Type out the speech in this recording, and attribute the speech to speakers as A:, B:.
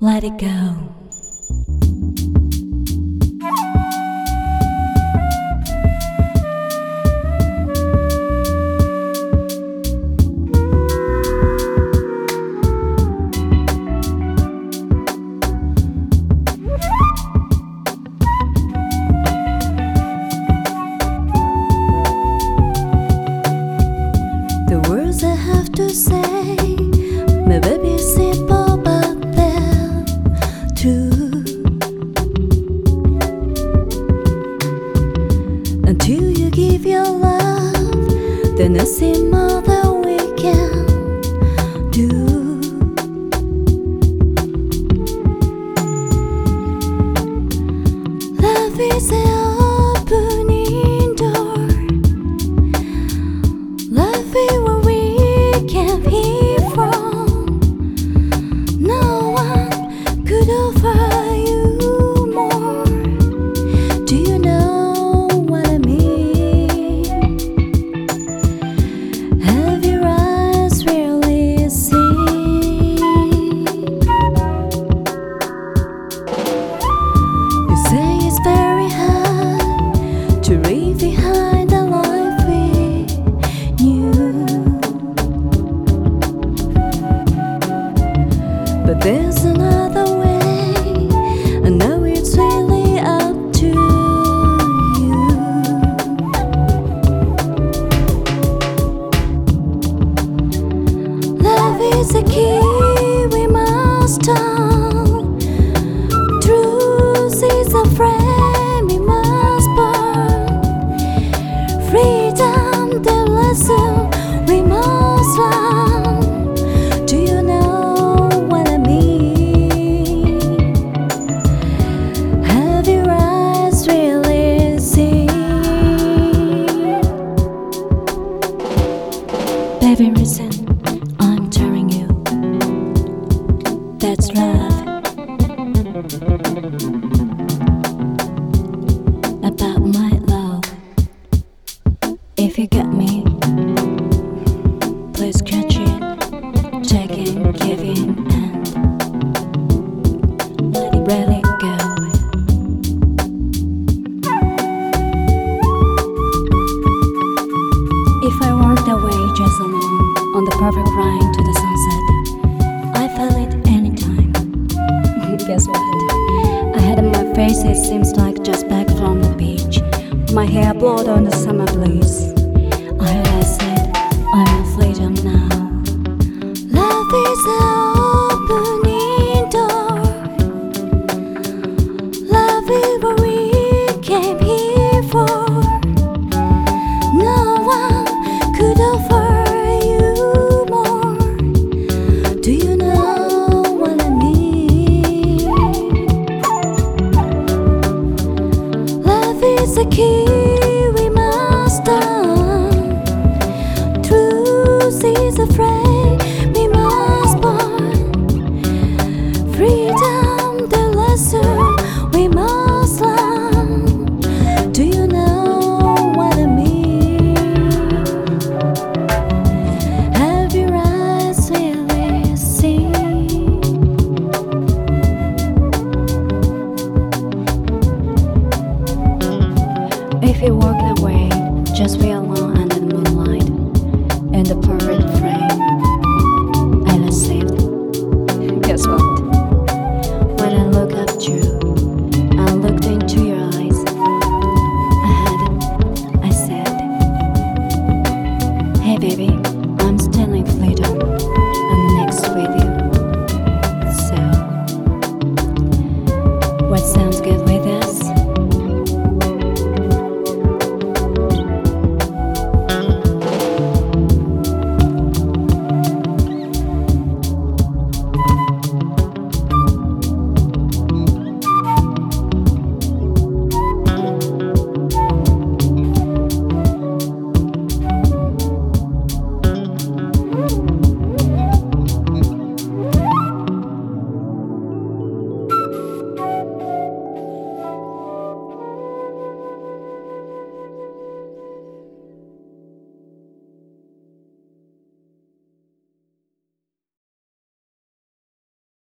A: Let it go. There's nothing more that we can do. Love is. stars. Blood on the summer breeze. I heard I said, I'm in freedom now. Love is an opening door. Love is what we came here for. No one could offer you more. Do you know what I mean? Love is a key.